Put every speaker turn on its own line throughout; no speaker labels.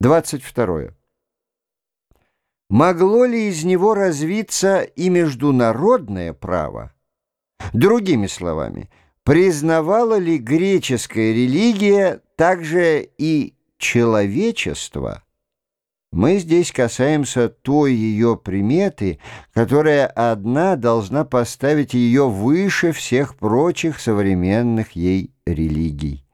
22. Могло ли из него развиться и международное право? Другими словами, признавала ли греческая религия также и человечество? Мы здесь касаемся той ее приметы, которая одна должна поставить ее выше всех прочих современных ей религий.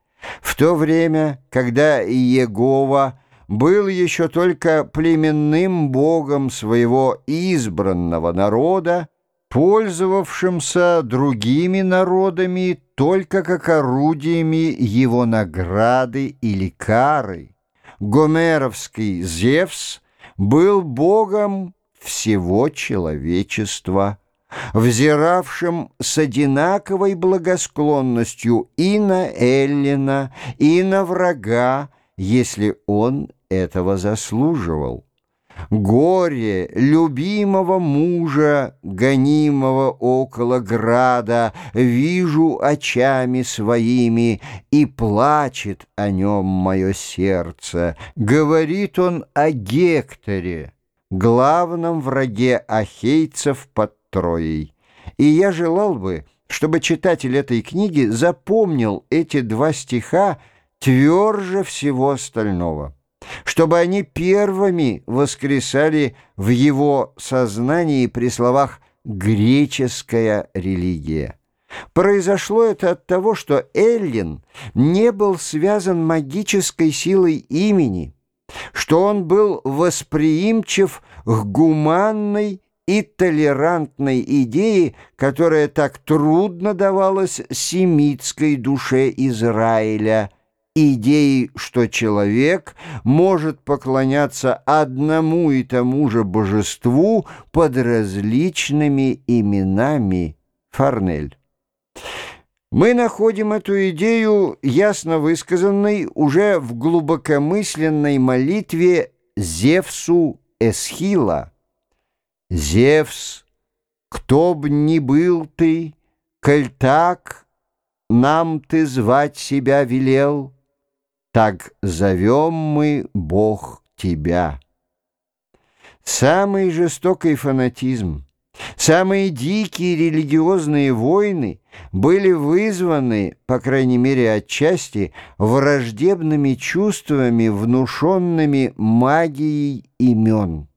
В то время, когда Иегова был еще только племенным богом своего избранного народа, пользовавшимся другими народами только как орудиями его награды или кары. Гомеровский Зевс был богом всего человечества, взиравшим с одинаковой благосклонностью и на Эллина, и на врага, если он этого заслуживал. Горе любимого мужа, гонимого около града, Вижу очами своими, и плачет о нем мое сердце. Говорит он о Гекторе, главном враге ахейцев под Троей. И я желал бы, чтобы читатель этой книги запомнил эти два стиха тверже всего остального чтобы они первыми воскресали в его сознании при словах «греческая религия». Произошло это от того, что Эллин не был связан магической силой имени, что он был восприимчив к гуманной и толерантной идее, которая так трудно давалась семитской душе Израиля – идеи, что человек может поклоняться одному и тому же божеству под различными именами. Фарнель. Мы находим эту идею ясно высказанной уже в глубокомысленной молитве Зевсу Эсхила. «Зевс, кто б ни был ты, коль так, нам ты звать себя велел» так зовем мы, Бог, Тебя. Самый жестокий фанатизм, самые дикие религиозные войны были вызваны, по крайней мере отчасти, враждебными чувствами, внушенными магией имен.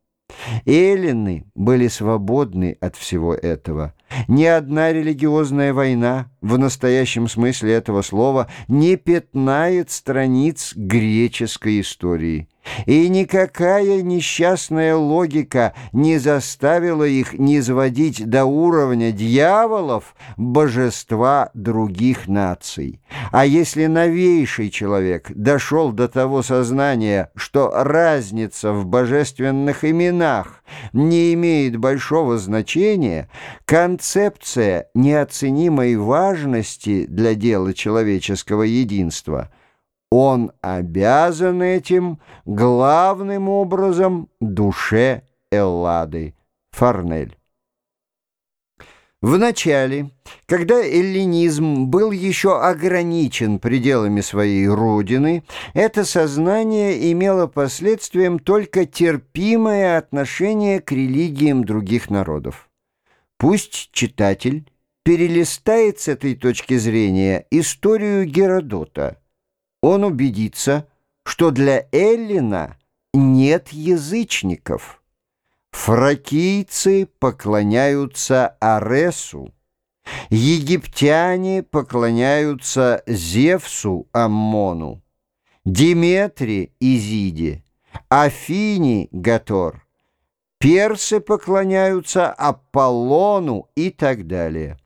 Эллины были свободны от всего этого. Ни одна религиозная война, в настоящем смысле этого слова, не пятнает страниц греческой истории. И никакая несчастная логика не заставила их низводить до уровня дьяволов божества других наций. А если новейший человек дошел до того сознания, что разница в божественных именах не имеет большого значения, концепция неоценимой важности для дела человеческого единства – он обязан этим главным образом душе Эллады. Фарнель. В начале, когда эллинизм был еще ограничен пределами своей родины, это сознание имело последствием только терпимое отношение к религиям других народов. Пусть читатель перелистает с этой точки зрения историю Геродота – он убедится, что для Эллина нет язычников. Фракийцы поклоняются Аресу, египтяне поклоняются Зевсу Аммону, Диметре Изиде, Афине Гатор, персы поклоняются Аполлону и так далее.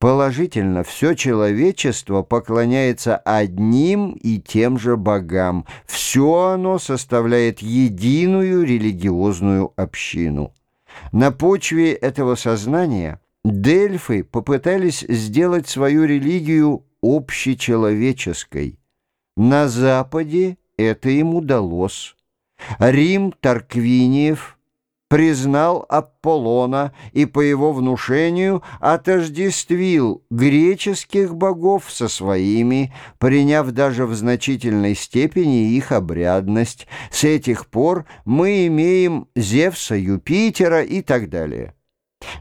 Положительно, все человечество поклоняется одним и тем же богам. Все оно составляет единую религиозную общину. На почве этого сознания Дельфы попытались сделать свою религию общечеловеческой. На Западе это им удалось. Рим Тарквиниев – признал Аполлона и по его внушению отождествил греческих богов со своими, приняв даже в значительной степени их обрядность. С этих пор мы имеем Зевса, Юпитера и так далее.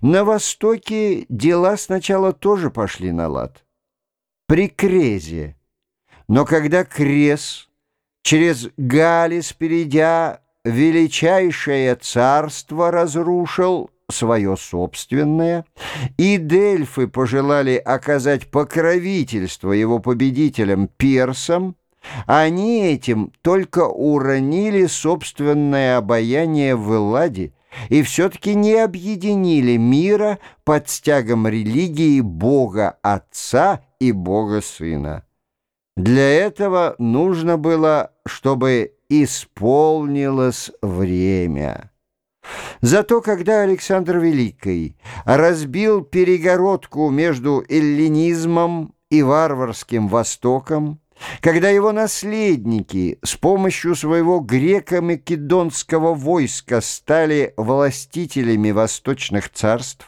На Востоке дела сначала тоже пошли на лад. При Крезе. Но когда Крез, через Галис перейдя, величайшее царство разрушил, свое собственное, и Дельфы пожелали оказать покровительство его победителям персам, они этим только уронили собственное обаяние в Элладе и все-таки не объединили мира под стягом религии Бога Отца и Бога Сына. Для этого нужно было, чтобы исполнилось время. Зато когда Александр Великий разбил перегородку между эллинизмом и варварским Востоком, когда его наследники с помощью своего греко-македонского войска стали властителями восточных царств,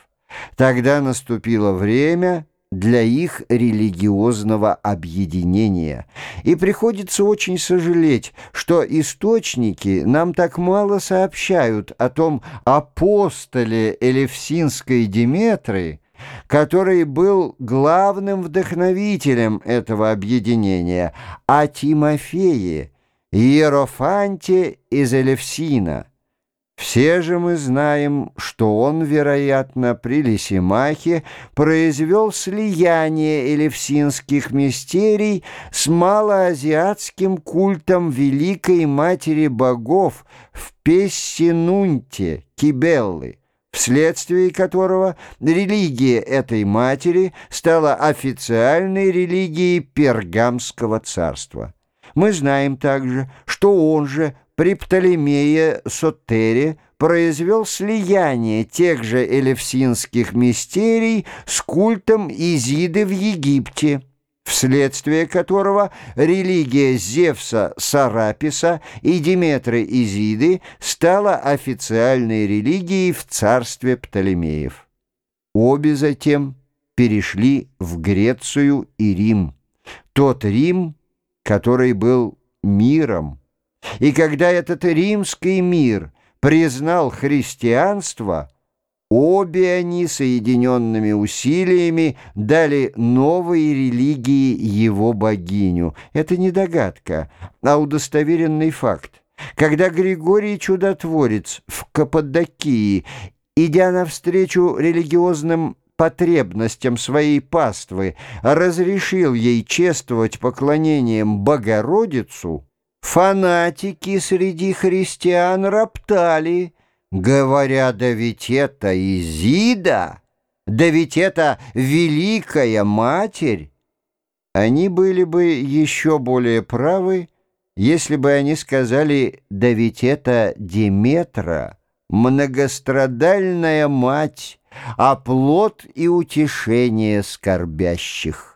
тогда наступило время – для их религиозного объединения. И приходится очень сожалеть, что источники нам так мало сообщают о том апостоле Элевсинской Диметры, который был главным вдохновителем этого объединения, о Тимофее, Иерофанте из Элевсина – все же мы знаем, что он, вероятно, при Лисимахе произвел слияние элевсинских мистерий с малоазиатским культом Великой Матери Богов в Пессинунте, Кибеллы, вследствие которого религия этой матери стала официальной религией Пергамского царства. Мы знаем также, что он же при Птолемее Сотере произвел слияние тех же элевсинских мистерий с культом Изиды в Египте, вследствие которого религия Зевса Сараписа и Диметры Изиды стала официальной религией в царстве Птолемеев. Обе затем перешли в Грецию и Рим. Тот Рим, который был миром, и когда этот римский мир признал христианство, обе они соединенными усилиями дали новой религии его богиню. Это не догадка, а удостоверенный факт. Когда Григорий Чудотворец в Каппадокии, идя навстречу религиозным потребностям своей паствы, разрешил ей чествовать поклонением Богородицу, Фанатики среди христиан роптали, говоря, да ведь это Изида, да ведь это Великая Матерь. Они были бы еще более правы, если бы они сказали, да ведь это Деметра, многострадальная мать, оплот и утешение скорбящих.